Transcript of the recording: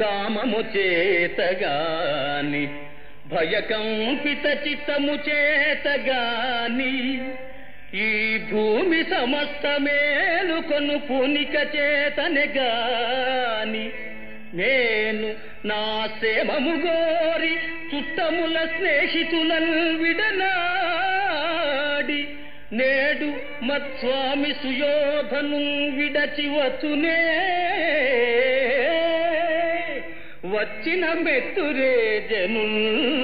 కామము చేతగాని భయకంపిత చిత్తము చేతగాని ఈ భూమి సమస్త మేలుకొను పునిక చేతనే గాని నేను నా సేమము గోరి చుట్టముల స్నేహితులన్ విడనాడి నేడు మత్స్వామి సుయోధను విడచివచ్చునే వచ్చిన మెత్తురే జనుల్.